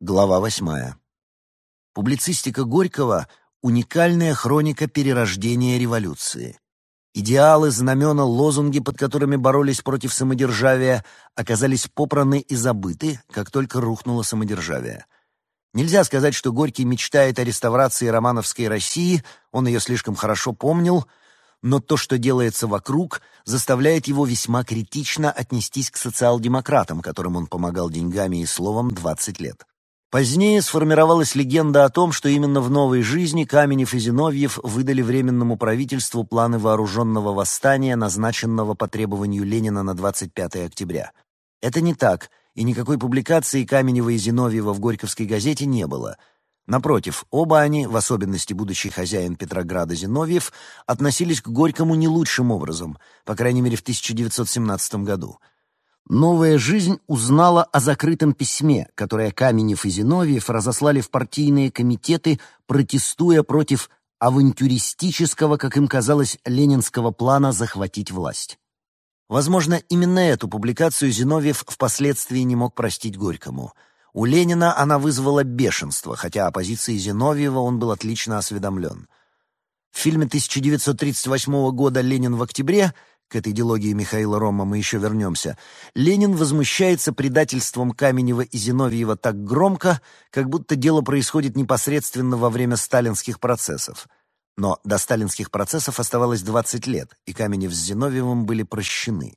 Глава восьмая. Публицистика Горького — уникальная хроника перерождения революции. Идеалы, знамена, лозунги, под которыми боролись против самодержавия, оказались попраны и забыты, как только рухнуло самодержавие. Нельзя сказать, что Горький мечтает о реставрации романовской России, он ее слишком хорошо помнил, но то, что делается вокруг, заставляет его весьма критично отнестись к социал-демократам, которым он помогал деньгами и словом 20 лет. Позднее сформировалась легенда о том, что именно в новой жизни Каменев и Зиновьев выдали Временному правительству планы вооруженного восстания, назначенного по требованию Ленина на 25 октября. Это не так, и никакой публикации Каменева и Зиновьева в Горьковской газете не было. Напротив, оба они, в особенности будущий хозяин Петрограда Зиновьев, относились к Горькому не лучшим образом, по крайней мере в 1917 году – Новая жизнь узнала о закрытом письме, которое Каменев и Зиновьев разослали в партийные комитеты, протестуя против авантюристического, как им казалось, ленинского плана захватить власть. Возможно, именно эту публикацию Зиновьев впоследствии не мог простить Горькому. У Ленина она вызвала бешенство, хотя о позиции Зиновьева он был отлично осведомлен. В фильме 1938 года «Ленин в октябре» к этой идеологии Михаила Рома мы еще вернемся, Ленин возмущается предательством Каменева и Зиновьева так громко, как будто дело происходит непосредственно во время сталинских процессов. Но до сталинских процессов оставалось 20 лет, и Каменев с Зиновьевым были прощены.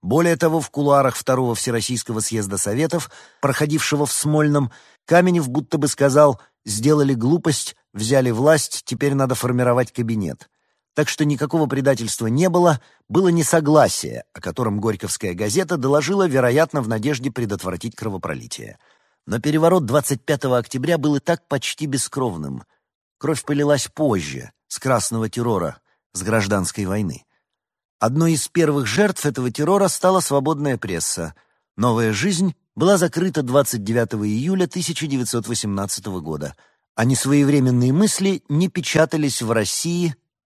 Более того, в кулуарах Второго Всероссийского съезда Советов, проходившего в Смольном, Каменев будто бы сказал «сделали глупость, взяли власть, теперь надо формировать кабинет». Так что никакого предательства не было, было несогласие, о котором Горьковская газета доложила, вероятно, в надежде предотвратить кровопролитие. Но переворот 25 октября был и так почти бескровным. Кровь полилась позже, с красного террора, с гражданской войны. Одной из первых жертв этого террора стала свободная пресса. «Новая жизнь» была закрыта 29 июля 1918 года, а несвоевременные мысли не печатались в России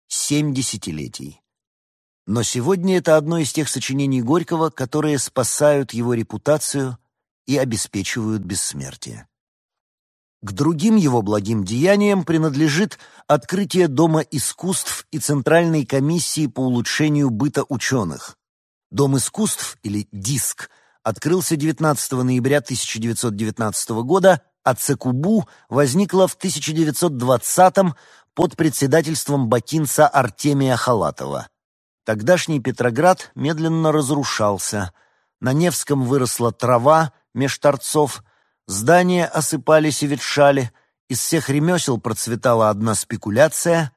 семь десятилетий. Но сегодня это одно из тех сочинений Горького, которые спасают его репутацию и обеспечивают бессмертие. К другим его благим деяниям принадлежит открытие Дома искусств и Центральной комиссии по улучшению быта ученых. Дом искусств, или ДИСК, открылся 19 ноября 1919 года, а ЦКУБУ возникла в 1920 под председательством бакинца Артемия Халатова. Тогдашний Петроград медленно разрушался. На Невском выросла трава меж торцов, здания осыпались и ветшали, из всех ремесел процветала одна спекуляция.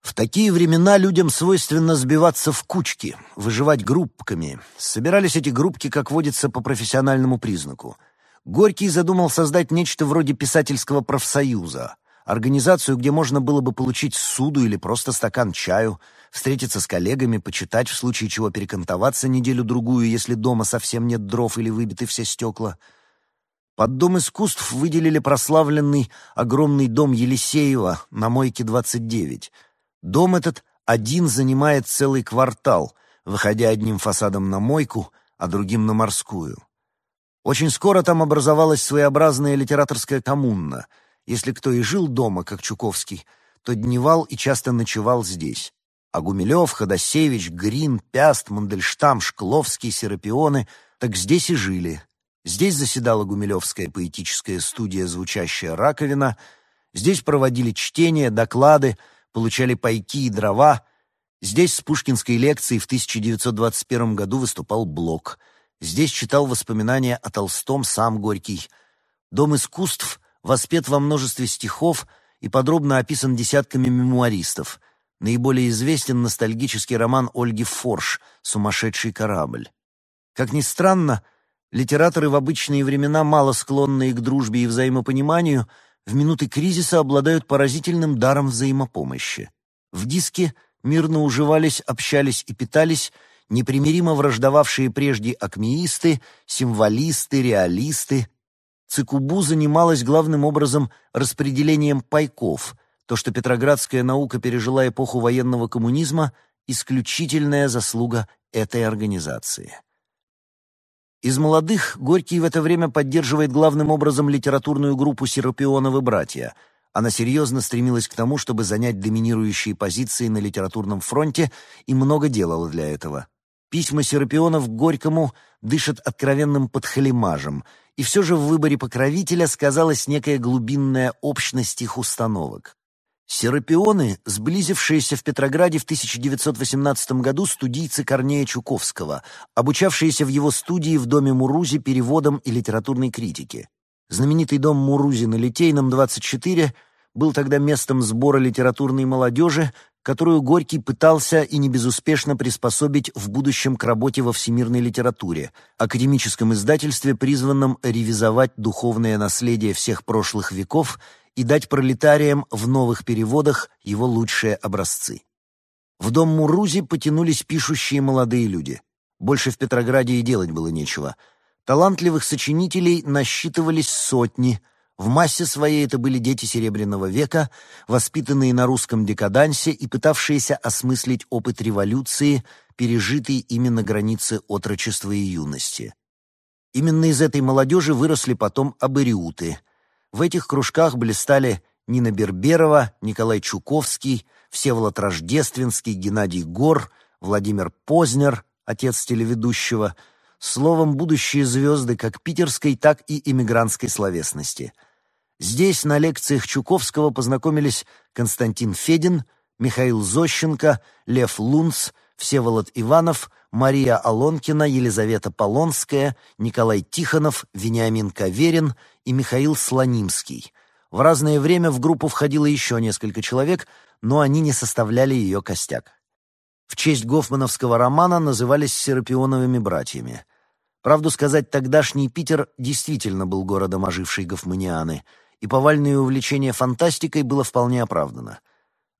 В такие времена людям свойственно сбиваться в кучки, выживать группками. Собирались эти группки, как водится, по профессиональному признаку. Горький задумал создать нечто вроде писательского профсоюза организацию, где можно было бы получить суду или просто стакан чаю, встретиться с коллегами, почитать, в случае чего перекантоваться неделю-другую, если дома совсем нет дров или выбиты все стекла. Под Дом искусств выделили прославленный огромный дом Елисеева на Мойке 29. Дом этот один занимает целый квартал, выходя одним фасадом на Мойку, а другим на Морскую. Очень скоро там образовалась своеобразная литераторская коммуна — если кто и жил дома, как Чуковский, то дневал и часто ночевал здесь. А Гумилев, Ходосевич, Грин, Пяст, Мандельштам, Шкловский, Серапионы так здесь и жили. Здесь заседала Гумилевская поэтическая студия «Звучащая раковина», здесь проводили чтения, доклады, получали пайки и дрова. Здесь с пушкинской лекцией в 1921 году выступал Блок. Здесь читал воспоминания о Толстом сам Горький. Дом искусств воспет во множестве стихов и подробно описан десятками мемуаристов. Наиболее известен ностальгический роман Ольги Форш «Сумасшедший корабль». Как ни странно, литераторы в обычные времена, мало склонные к дружбе и взаимопониманию, в минуты кризиса обладают поразительным даром взаимопомощи. В диске мирно уживались, общались и питались непримиримо враждовавшие прежде акмеисты, символисты, реалисты, Цикубу занималась главным образом распределением пайков. То, что петроградская наука пережила эпоху военного коммунизма, исключительная заслуга этой организации. Из молодых Горький в это время поддерживает главным образом литературную группу «Серапионовы братья». Она серьезно стремилась к тому, чтобы занять доминирующие позиции на литературном фронте и много делала для этого. Письма Серапионов к Горькому дышат откровенным подхалимажем, и все же в выборе покровителя сказалась некая глубинная общность их установок. Серапионы, сблизившиеся в Петрограде в 1918 году студийцы Корнея Чуковского, обучавшиеся в его студии в доме Мурузи переводом и литературной критике. Знаменитый дом Мурузи на Литейном, 24, был тогда местом сбора литературной молодежи, которую Горький пытался и не безуспешно приспособить в будущем к работе во всемирной литературе, академическом издательстве, призванном ревизовать духовное наследие всех прошлых веков – и дать пролетариям в новых переводах его лучшие образцы. В дом Мурузи потянулись пишущие молодые люди. Больше в Петрограде и делать было нечего. Талантливых сочинителей насчитывались сотни. В массе своей это были дети Серебряного века, воспитанные на русском декадансе и пытавшиеся осмыслить опыт революции, пережитый именно на границе отрочества и юности. Именно из этой молодежи выросли потом абориуты — в этих кружках блистали Нина Берберова, Николай Чуковский, Всеволод Рождественский, Геннадий Гор, Владимир Познер, отец телеведущего, словом, будущие звезды как питерской, так и иммигрантской словесности. Здесь на лекциях Чуковского познакомились Константин Федин, Михаил Зощенко, Лев Лунц, Всеволод Иванов, Мария Алонкина, Елизавета Полонская, Николай Тихонов, Вениамин Каверин — и Михаил Слонимский. В разное время в группу входило еще несколько человек, но они не составляли ее костяк. В честь гофмановского романа назывались Серапионовыми братьями. Правду сказать, тогдашний Питер действительно был городом ожившей гофманианы, и повальное увлечение фантастикой было вполне оправдано.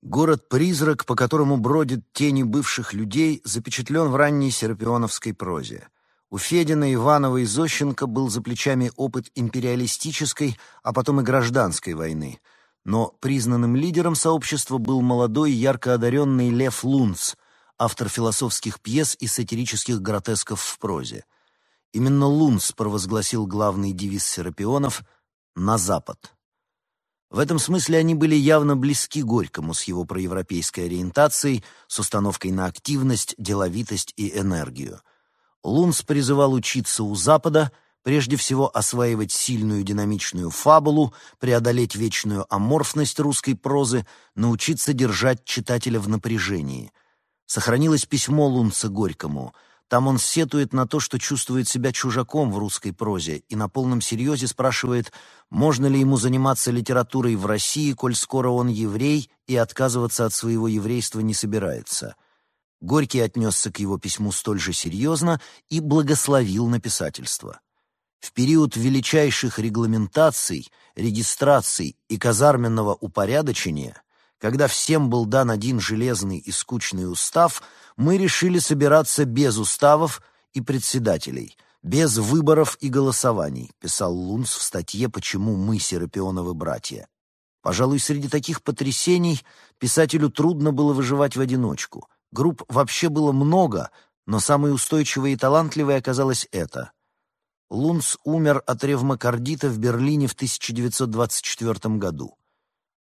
Город-призрак, по которому бродят тени бывших людей, запечатлен в ранней серапионовской прозе. У Федина, Иванова и Зощенко был за плечами опыт империалистической, а потом и гражданской войны. Но признанным лидером сообщества был молодой, ярко одаренный Лев Лунц, автор философских пьес и сатирических гротесков в прозе. Именно Лунц провозгласил главный девиз Серапионов «На Запад». В этом смысле они были явно близки Горькому с его проевропейской ориентацией, с установкой на активность, деловитость и энергию – Лунс призывал учиться у Запада, прежде всего осваивать сильную динамичную фабулу, преодолеть вечную аморфность русской прозы, научиться держать читателя в напряжении. Сохранилось письмо Лунца Горькому. Там он сетует на то, что чувствует себя чужаком в русской прозе, и на полном серьезе спрашивает, можно ли ему заниматься литературой в России, коль скоро он еврей и отказываться от своего еврейства не собирается. Горький отнесся к его письму столь же серьезно и благословил написательство. В период величайших регламентаций, регистраций и казарменного упорядочения, когда всем был дан один железный и скучный устав, мы решили собираться без уставов и председателей, без выборов и голосований, писал Лунц в статье «Почему мы, Серапионовы братья». Пожалуй, среди таких потрясений писателю трудно было выживать в одиночку. Групп вообще было много, но самой устойчивой и талантливой оказалась эта. Лунц умер от ревмокардита в Берлине в 1924 году.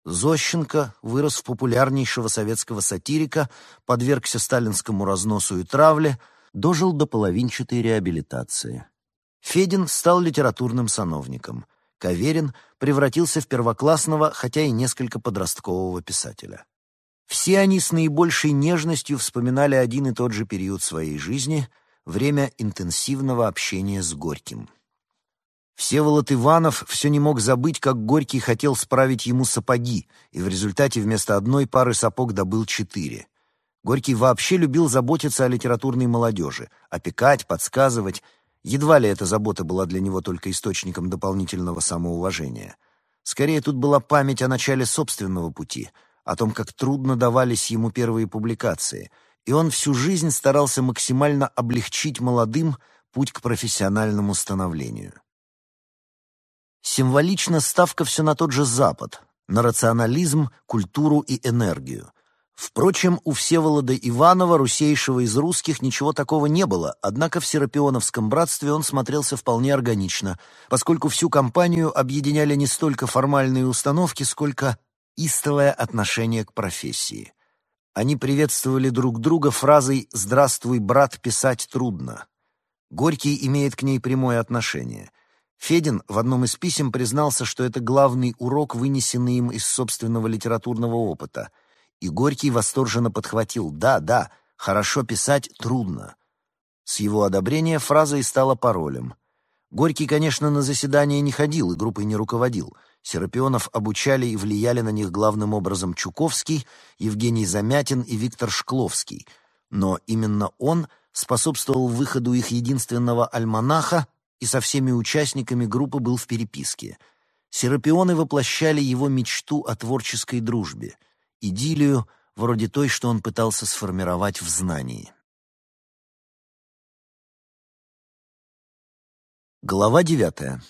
Зощенко вырос в популярнейшего советского сатирика, подвергся сталинскому разносу и травле, дожил до половинчатой реабилитации. Федин стал литературным сановником. Каверин превратился в первоклассного, хотя и несколько подросткового писателя. Все они с наибольшей нежностью вспоминали один и тот же период своей жизни, время интенсивного общения с Горьким. Всеволод Иванов все не мог забыть, как Горький хотел справить ему сапоги, и в результате вместо одной пары сапог добыл четыре. Горький вообще любил заботиться о литературной молодежи, опекать, подсказывать. Едва ли эта забота была для него только источником дополнительного самоуважения. Скорее, тут была память о начале собственного пути — о том, как трудно давались ему первые публикации, и он всю жизнь старался максимально облегчить молодым путь к профессиональному становлению. Символично ставка все на тот же Запад, на рационализм, культуру и энергию. Впрочем, у Всеволода Иванова, русейшего из русских, ничего такого не было, однако в Серапионовском братстве он смотрелся вполне органично, поскольку всю компанию объединяли не столько формальные установки, сколько истовое отношение к профессии. Они приветствовали друг друга фразой «Здравствуй, брат, писать трудно». Горький имеет к ней прямое отношение. Федин в одном из писем признался, что это главный урок, вынесенный им из собственного литературного опыта — и Горький восторженно подхватил «Да, да, хорошо писать трудно». С его одобрения фраза и стала паролем. Горький, конечно, на заседания не ходил и группой не руководил. Серапионов обучали и влияли на них главным образом Чуковский, Евгений Замятин и Виктор Шкловский. Но именно он способствовал выходу их единственного альманаха и со всеми участниками группы был в переписке. Серапионы воплощали его мечту о творческой дружбе — идиллию, вроде той, что он пытался сформировать в знании. Глава девятая.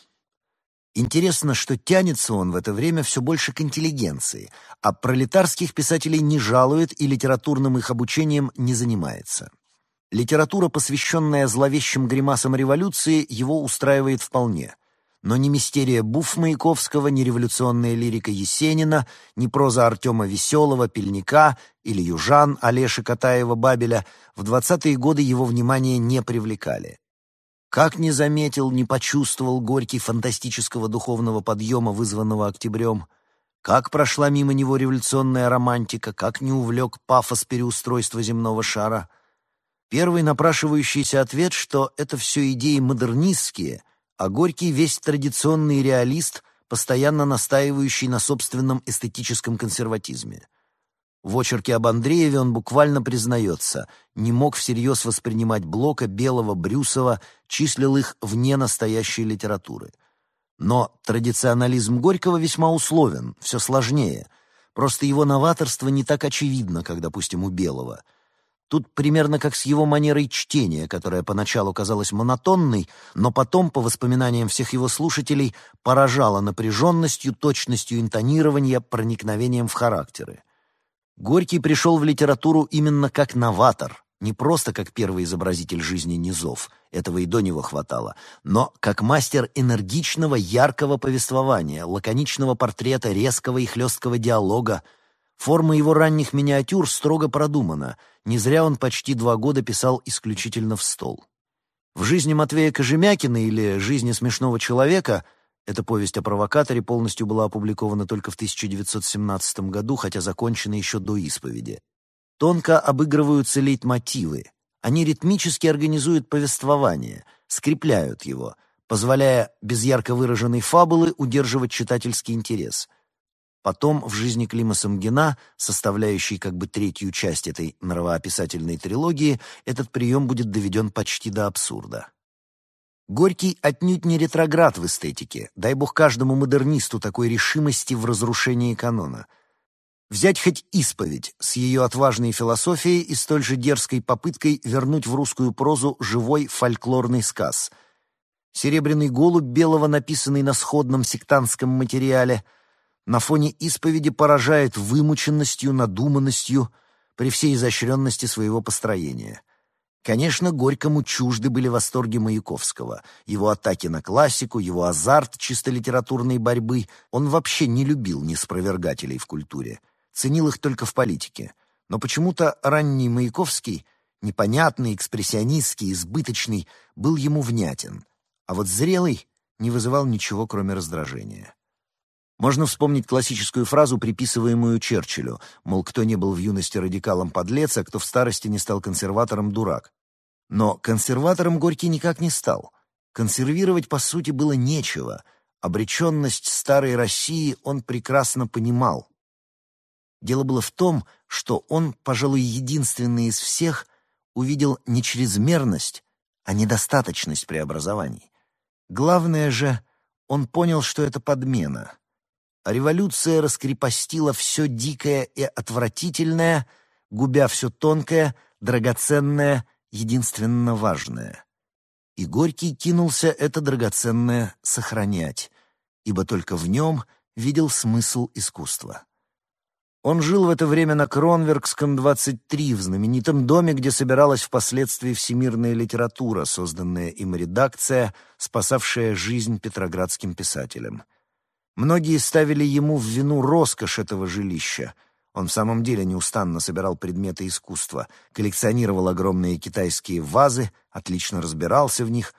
Интересно, что тянется он в это время все больше к интеллигенции, а пролетарских писателей не жалует и литературным их обучением не занимается. Литература, посвященная зловещим гримасам революции, его устраивает вполне но ни мистерия Буф Маяковского, ни революционная лирика Есенина, ни проза Артема Веселого, Пельника или Южан Олеши Катаева-Бабеля в двадцатые годы его внимание не привлекали. Как не заметил, не почувствовал Горький фантастического духовного подъема, вызванного октябрем, как прошла мимо него революционная романтика, как не увлек пафос переустройства земного шара. Первый напрашивающийся ответ, что это все идеи модернистские — а Горький весь традиционный реалист, постоянно настаивающий на собственном эстетическом консерватизме. В очерке об Андрееве он буквально признается, не мог всерьез воспринимать Блока, Белого, Брюсова, числил их вне настоящей литературы. Но традиционализм Горького весьма условен, все сложнее. Просто его новаторство не так очевидно, как, допустим, у Белого — Тут примерно как с его манерой чтения, которая поначалу казалась монотонной, но потом, по воспоминаниям всех его слушателей, поражала напряженностью, точностью интонирования, проникновением в характеры. Горький пришел в литературу именно как новатор, не просто как первый изобразитель жизни низов, этого и до него хватало, но как мастер энергичного, яркого повествования, лаконичного портрета, резкого и хлесткого диалога, Форма его ранних миниатюр строго продумана. Не зря он почти два года писал исключительно в стол. В жизни Матвея Кожемякина или «Жизни смешного человека» эта повесть о провокаторе полностью была опубликована только в 1917 году, хотя закончена еще до исповеди. Тонко обыгрываются лейтмотивы. Они ритмически организуют повествование, скрепляют его, позволяя без ярко выраженной фабулы удерживать читательский интерес — Потом в жизни Клима Самгина, составляющей как бы третью часть этой нравоописательной трилогии, этот прием будет доведен почти до абсурда. Горький отнюдь не ретроград в эстетике, дай бог каждому модернисту такой решимости в разрушении канона. Взять хоть исповедь с ее отважной философией и столь же дерзкой попыткой вернуть в русскую прозу живой фольклорный сказ. «Серебряный голубь» Белого, написанный на сходном сектантском материале — на фоне исповеди поражает вымученностью, надуманностью при всей изощренности своего построения. Конечно, Горькому чужды были восторги Маяковского, его атаки на классику, его азарт чисто литературной борьбы. Он вообще не любил неспровергателей в культуре, ценил их только в политике. Но почему-то ранний Маяковский, непонятный, экспрессионистский, избыточный, был ему внятен, а вот зрелый не вызывал ничего, кроме раздражения. Можно вспомнить классическую фразу, приписываемую Черчиллю, мол, кто не был в юности радикалом подлец, а кто в старости не стал консерватором дурак. Но консерватором Горький никак не стал. Консервировать, по сути, было нечего. Обреченность старой России он прекрасно понимал. Дело было в том, что он, пожалуй, единственный из всех, увидел не чрезмерность, а недостаточность преобразований. Главное же, он понял, что это подмена — революция раскрепостила все дикое и отвратительное, губя все тонкое, драгоценное, единственно важное. И Горький кинулся это драгоценное сохранять, ибо только в нем видел смысл искусства. Он жил в это время на Кронверкском, 23, в знаменитом доме, где собиралась впоследствии всемирная литература, созданная им редакция, спасавшая жизнь петроградским писателям. Многие ставили ему в вину роскошь этого жилища. Он в самом деле неустанно собирал предметы искусства, коллекционировал огромные китайские вазы, отлично разбирался в них,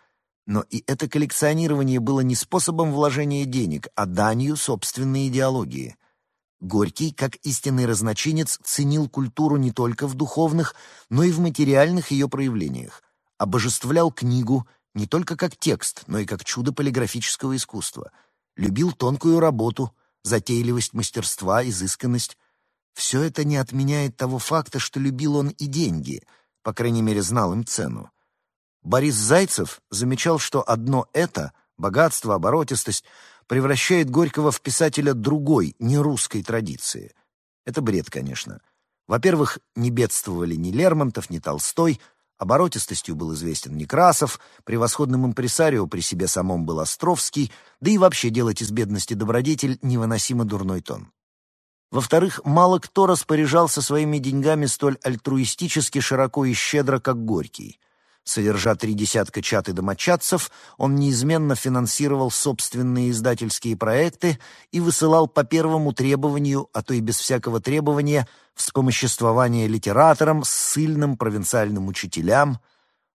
но и это коллекционирование было не способом вложения денег, а данью собственной идеологии — Горький, как истинный разночинец, ценил культуру не только в духовных, но и в материальных ее проявлениях, обожествлял книгу не только как текст, но и как чудо полиграфического искусства, любил тонкую работу, затейливость мастерства, изысканность. Все это не отменяет того факта, что любил он и деньги, по крайней мере, знал им цену. Борис Зайцев замечал, что одно это — богатство, оборотистость — превращает Горького в писателя другой, не русской традиции. Это бред, конечно. Во-первых, не бедствовали ни Лермонтов, ни Толстой, оборотистостью был известен Некрасов, превосходным импресарио при себе самом был Островский, да и вообще делать из бедности добродетель невыносимо дурной тон. Во-вторых, мало кто распоряжался своими деньгами столь альтруистически широко и щедро, как Горький — Содержа три десятка чат и домочадцев, он неизменно финансировал собственные издательские проекты и высылал по первому требованию, а то и без всякого требования, вспомоществование литераторам, ссыльным провинциальным учителям.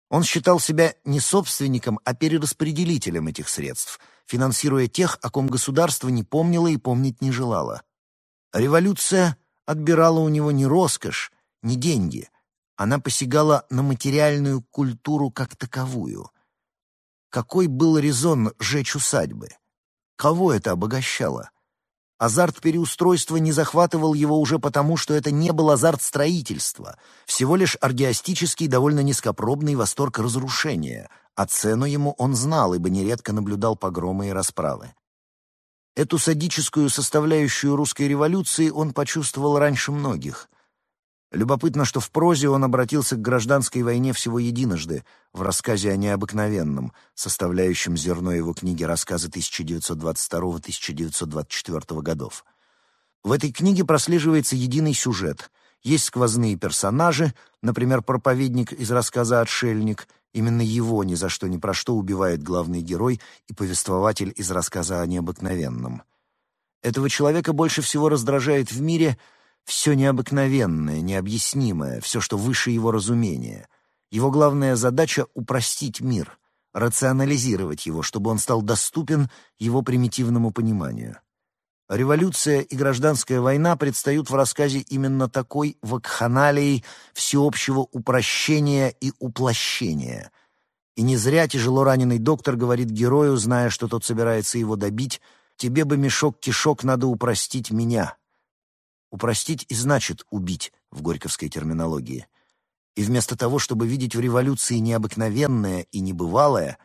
Он считал себя не собственником, а перераспределителем этих средств, финансируя тех, о ком государство не помнило и помнить не желало. Революция отбирала у него не роскошь, не деньги — она посягала на материальную культуру как таковую. Какой был резон жечь усадьбы? Кого это обогащало? Азарт переустройства не захватывал его уже потому, что это не был азарт строительства, всего лишь аргиастический, довольно низкопробный восторг разрушения, а цену ему он знал, ибо нередко наблюдал погромы и расправы. Эту садическую составляющую русской революции он почувствовал раньше многих. Любопытно, что в прозе он обратился к гражданской войне всего единожды, в рассказе о необыкновенном, составляющем зерно его книги рассказы 1922-1924 годов. В этой книге прослеживается единый сюжет. Есть сквозные персонажи, например, проповедник из рассказа «Отшельник», Именно его ни за что ни про что убивает главный герой и повествователь из рассказа о необыкновенном. Этого человека больше всего раздражает в мире — все необыкновенное, необъяснимое, все, что выше его разумения. Его главная задача — упростить мир, рационализировать его, чтобы он стал доступен его примитивному пониманию. Революция и гражданская война предстают в рассказе именно такой вакханалией всеобщего упрощения и уплощения. И не зря тяжело раненый доктор говорит герою, зная, что тот собирается его добить, «Тебе бы мешок кишок надо упростить меня». Упростить и значит убить в горьковской терминологии. И вместо того, чтобы видеть в революции необыкновенное и небывалое,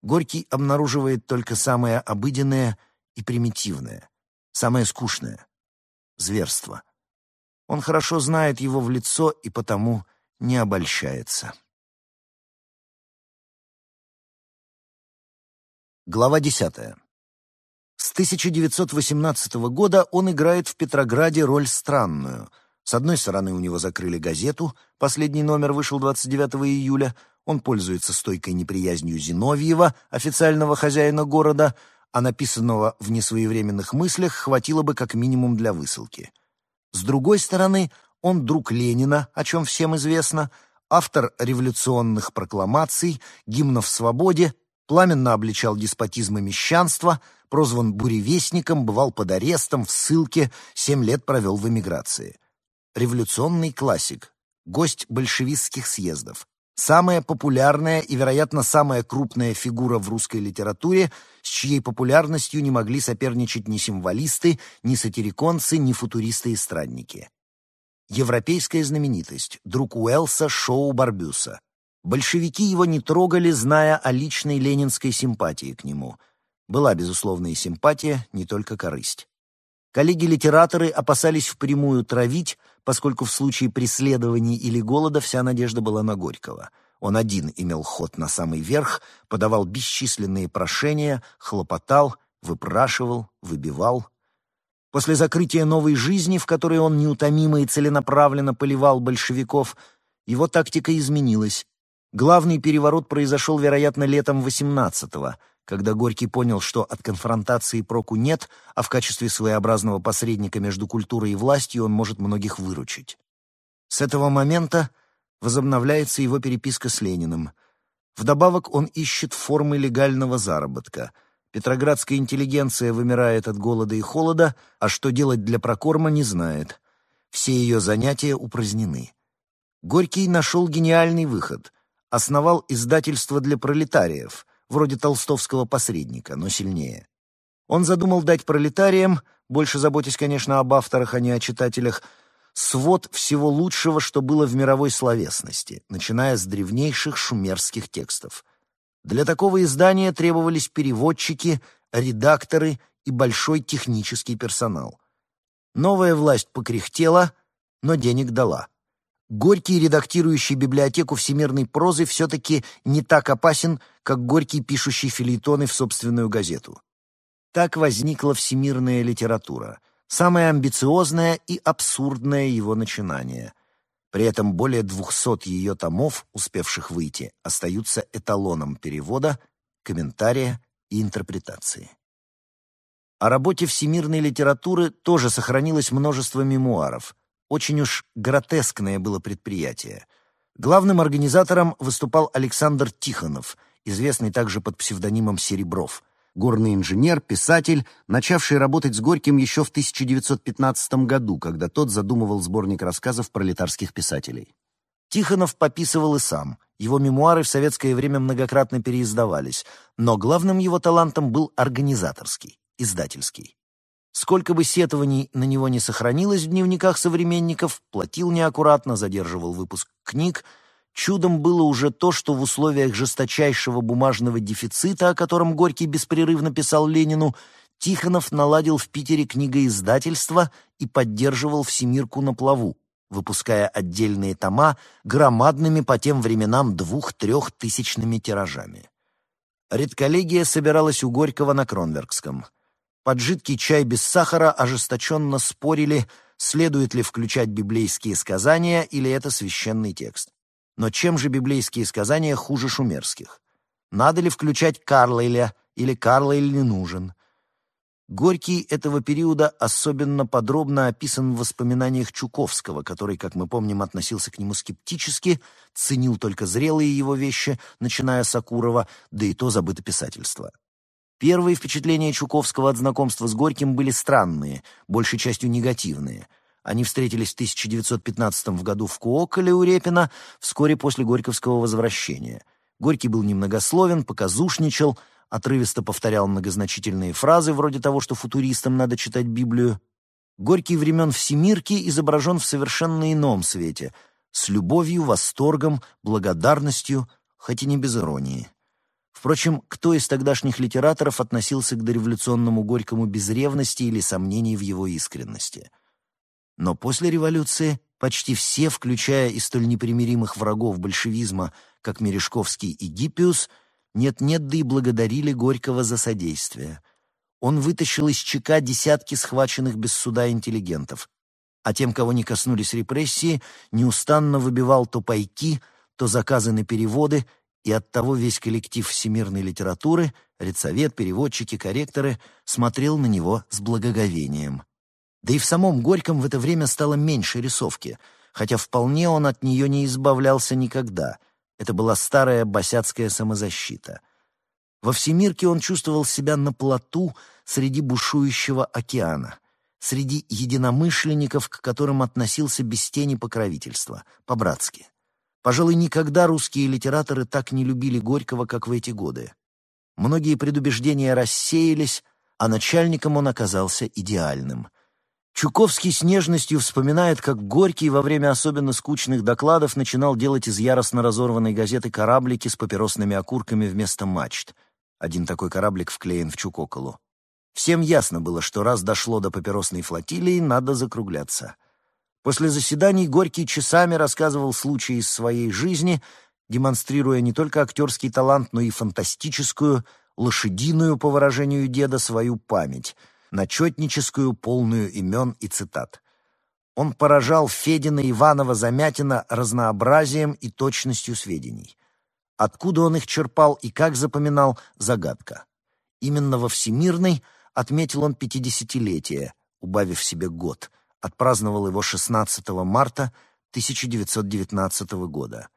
Горький обнаруживает только самое обыденное и примитивное, самое скучное — зверство. Он хорошо знает его в лицо и потому не обольщается. Глава десятая. С 1918 года он играет в Петрограде роль странную. С одной стороны, у него закрыли газету, последний номер вышел 29 июля, он пользуется стойкой неприязнью Зиновьева, официального хозяина города, а написанного в несвоевременных мыслях хватило бы как минимум для высылки. С другой стороны, он друг Ленина, о чем всем известно, автор революционных прокламаций, гимнов свободе, пламенно обличал деспотизм и мещанство — прозван буревестником, бывал под арестом, в ссылке, семь лет провел в эмиграции. Революционный классик, гость большевистских съездов. Самая популярная и, вероятно, самая крупная фигура в русской литературе, с чьей популярностью не могли соперничать ни символисты, ни сатириконцы, ни футуристы и странники. Европейская знаменитость, друг Уэлса, шоу Барбюса. Большевики его не трогали, зная о личной ленинской симпатии к нему – была безусловная симпатия, не только корысть. Коллеги-литераторы опасались впрямую травить, поскольку в случае преследований или голода вся надежда была на Горького. Он один имел ход на самый верх, подавал бесчисленные прошения, хлопотал, выпрашивал, выбивал. После закрытия новой жизни, в которой он неутомимо и целенаправленно поливал большевиков, его тактика изменилась. Главный переворот произошел, вероятно, летом 18-го, когда Горький понял, что от конфронтации проку нет, а в качестве своеобразного посредника между культурой и властью он может многих выручить. С этого момента возобновляется его переписка с Лениным. Вдобавок он ищет формы легального заработка. Петроградская интеллигенция вымирает от голода и холода, а что делать для прокорма не знает. Все ее занятия упразднены. Горький нашел гениальный выход. Основал издательство для пролетариев — вроде толстовского посредника, но сильнее. Он задумал дать пролетариям, больше заботясь, конечно, об авторах, а не о читателях, свод всего лучшего, что было в мировой словесности, начиная с древнейших шумерских текстов. Для такого издания требовались переводчики, редакторы и большой технический персонал. Новая власть покряхтела, но денег дала. Горький, редактирующий библиотеку всемирной прозы, все-таки не так опасен, как Горький, пишущий филитоны в собственную газету. Так возникла всемирная литература, самое амбициозное и абсурдное его начинание. При этом более двухсот ее томов, успевших выйти, остаются эталоном перевода, комментария и интерпретации. О работе всемирной литературы тоже сохранилось множество мемуаров – очень уж гротескное было предприятие. Главным организатором выступал Александр Тихонов, известный также под псевдонимом Серебров, горный инженер, писатель, начавший работать с Горьким еще в 1915 году, когда тот задумывал сборник рассказов пролетарских писателей. Тихонов пописывал и сам. Его мемуары в советское время многократно переиздавались, но главным его талантом был организаторский, издательский. Сколько бы сетований на него не сохранилось в дневниках современников, платил неаккуратно, задерживал выпуск книг, чудом было уже то, что в условиях жесточайшего бумажного дефицита, о котором Горький беспрерывно писал Ленину, Тихонов наладил в Питере книгоиздательство и поддерживал «Всемирку на плаву», выпуская отдельные тома громадными по тем временам двух-трехтысячными тиражами. Редколлегия собиралась у Горького на Кронверкском – под жидкий чай без сахара ожесточенно спорили, следует ли включать библейские сказания или это священный текст. Но чем же библейские сказания хуже шумерских? Надо ли включать Карлайля или Карлайль не нужен? Горький этого периода особенно подробно описан в воспоминаниях Чуковского, который, как мы помним, относился к нему скептически, ценил только зрелые его вещи, начиная с Акурова, да и то забыто писательство. Первые впечатления Чуковского от знакомства с Горьким были странные, большей частью негативные. Они встретились в 1915 году в Куоколе у Репина, вскоре после Горьковского возвращения. Горький был немногословен, показушничал, отрывисто повторял многозначительные фразы, вроде того, что футуристам надо читать Библию. Горький времен Всемирки изображен в совершенно ином свете, с любовью, восторгом, благодарностью, хоть и не без иронии. Впрочем, кто из тогдашних литераторов относился к дореволюционному Горькому без ревности или сомнений в его искренности? Но после революции почти все, включая и столь непримиримых врагов большевизма, как Мережковский и Гиппиус, нет-нет, да и благодарили Горького за содействие. Он вытащил из ЧК десятки схваченных без суда интеллигентов, а тем, кого не коснулись репрессии, неустанно выбивал то пайки, то заказы на переводы и оттого весь коллектив всемирной литературы, редсовет, переводчики, корректоры смотрел на него с благоговением. Да и в самом Горьком в это время стало меньше рисовки, хотя вполне он от нее не избавлялся никогда. Это была старая босяцкая самозащита. Во всемирке он чувствовал себя на плоту среди бушующего океана, среди единомышленников, к которым относился без тени покровительства, по-братски. Пожалуй, никогда русские литераторы так не любили Горького, как в эти годы. Многие предубеждения рассеялись, а начальником он оказался идеальным. Чуковский с нежностью вспоминает, как Горький во время особенно скучных докладов начинал делать из яростно разорванной газеты кораблики с папиросными окурками вместо мачт. Один такой кораблик вклеен в Чукоколу. Всем ясно было, что раз дошло до папиросной флотилии, надо закругляться — После заседаний Горький часами рассказывал случаи из своей жизни, демонстрируя не только актерский талант, но и фантастическую, лошадиную, по выражению деда, свою память. начетническую, полную имен и цитат. Он поражал Федина, Иванова, Замятина разнообразием и точностью сведений. Откуда он их черпал и как запоминал — загадка. Именно во Всемирной отметил он пятидесятилетие, убавив себе год, отпраздновал его 16 марта 1919 года.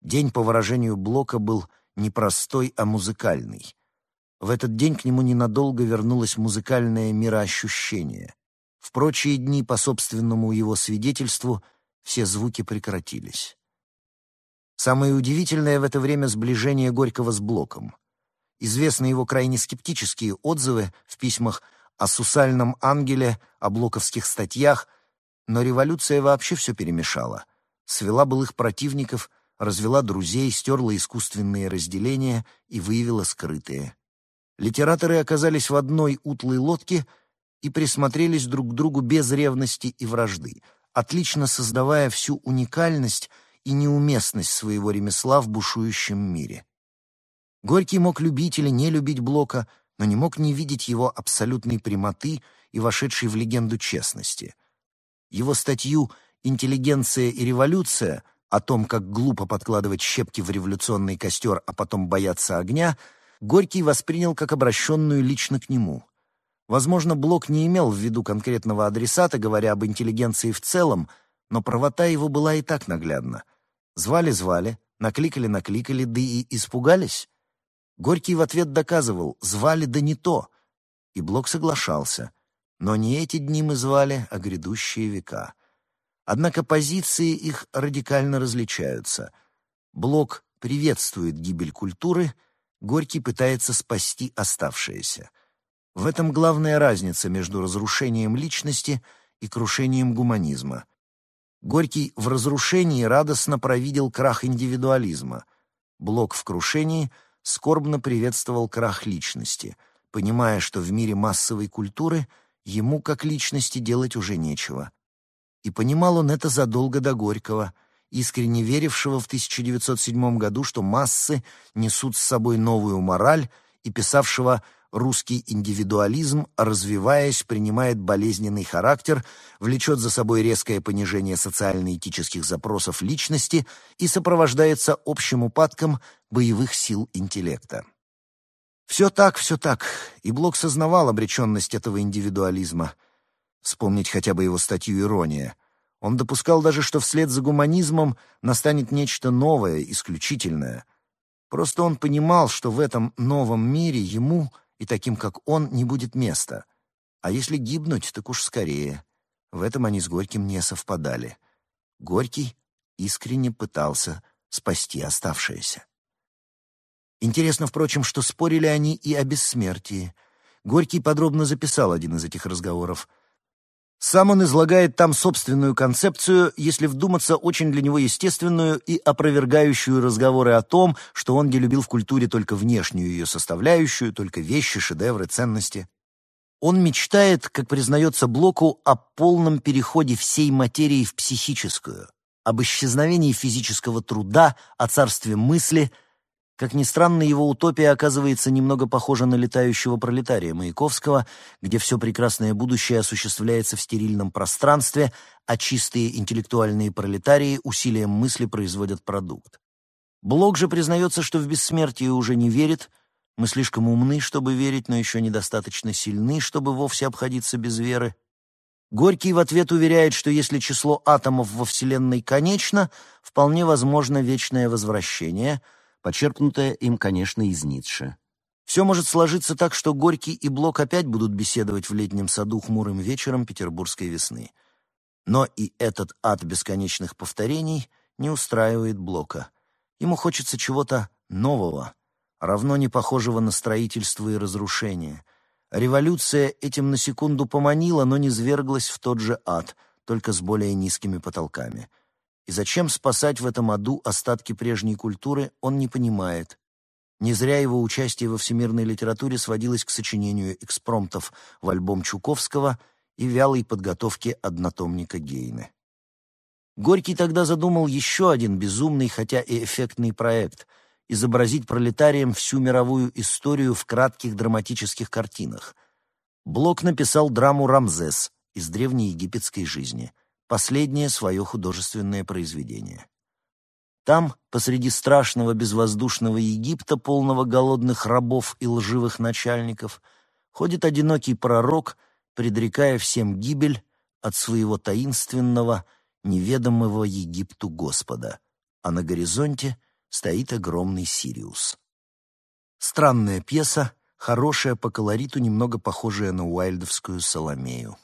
День, по выражению Блока, был не простой, а музыкальный. В этот день к нему ненадолго вернулось музыкальное мироощущение. В прочие дни, по собственному его свидетельству, все звуки прекратились. Самое удивительное в это время сближение Горького с Блоком. Известны его крайне скептические отзывы в письмах о «Сусальном ангеле», о блоковских статьях, но революция вообще все перемешала, свела былых противников, развела друзей, стерла искусственные разделения и выявила скрытые. Литераторы оказались в одной утлой лодке и присмотрелись друг к другу без ревности и вражды, отлично создавая всю уникальность и неуместность своего ремесла в бушующем мире. Горький мог любить или не любить Блока, но не мог не видеть его абсолютной прямоты и вошедшей в легенду честности. Его статью «Интеллигенция и революция» о том, как глупо подкладывать щепки в революционный костер, а потом бояться огня — Горький воспринял как обращенную лично к нему. Возможно, Блок не имел в виду конкретного адресата, говоря об интеллигенции в целом, но правота его была и так наглядна. Звали-звали, накликали-накликали, да и испугались. Горький в ответ доказывал «звали да не то», и Блок соглашался. Но не эти дни мы звали, а грядущие века. Однако позиции их радикально различаются. Блок приветствует гибель культуры — Горький пытается спасти оставшееся. В этом главная разница между разрушением личности и крушением гуманизма. Горький в разрушении радостно провидел крах индивидуализма. Блок в крушении скорбно приветствовал крах личности, понимая, что в мире массовой культуры ему, как личности, делать уже нечего. И понимал он это задолго до Горького — искренне верившего в 1907 году, что массы несут с собой новую мораль, и писавшего «русский индивидуализм, развиваясь, принимает болезненный характер, влечет за собой резкое понижение социально-этических запросов личности и сопровождается общим упадком боевых сил интеллекта». Все так, все так, и Блок сознавал обреченность этого индивидуализма. Вспомнить хотя бы его статью «Ирония», он допускал даже, что вслед за гуманизмом настанет нечто новое, исключительное. Просто он понимал, что в этом новом мире ему и таким, как он, не будет места. А если гибнуть, так уж скорее. В этом они с Горьким не совпадали. Горький искренне пытался спасти оставшееся. Интересно, впрочем, что спорили они и о бессмертии. Горький подробно записал один из этих разговоров. Сам он излагает там собственную концепцию, если вдуматься, очень для него естественную и опровергающую разговоры о том, что он не любил в культуре только внешнюю ее составляющую, только вещи, шедевры, ценности. Он мечтает, как признается Блоку, о полном переходе всей материи в психическую, об исчезновении физического труда, о царстве мысли – как ни странно, его утопия оказывается немного похожа на летающего пролетария Маяковского, где все прекрасное будущее осуществляется в стерильном пространстве, а чистые интеллектуальные пролетарии усилием мысли производят продукт. Блок же признается, что в бессмертие уже не верит, мы слишком умны, чтобы верить, но еще недостаточно сильны, чтобы вовсе обходиться без веры. Горький в ответ уверяет, что если число атомов во Вселенной конечно, вполне возможно вечное возвращение — почерпнутая им, конечно, из Ницше. Все может сложиться так, что Горький и Блок опять будут беседовать в летнем саду хмурым вечером петербургской весны. Но и этот ад бесконечных повторений не устраивает Блока. Ему хочется чего-то нового, равно не похожего на строительство и разрушение. Революция этим на секунду поманила, но не зверглась в тот же ад, только с более низкими потолками. И зачем спасать в этом аду остатки прежней культуры, он не понимает. Не зря его участие во всемирной литературе сводилось к сочинению экспромтов в альбом Чуковского и вялой подготовке однотомника Гейны. Горький тогда задумал еще один безумный, хотя и эффектный проект — изобразить пролетарием всю мировую историю в кратких драматических картинах. Блок написал драму «Рамзес» из древнеегипетской жизни, последнее свое художественное произведение. Там, посреди страшного безвоздушного Египта, полного голодных рабов и лживых начальников, ходит одинокий пророк, предрекая всем гибель от своего таинственного, неведомого Египту Господа, а на горизонте стоит огромный Сириус. Странная пьеса, хорошая по колориту, немного похожая на уайльдовскую «Соломею».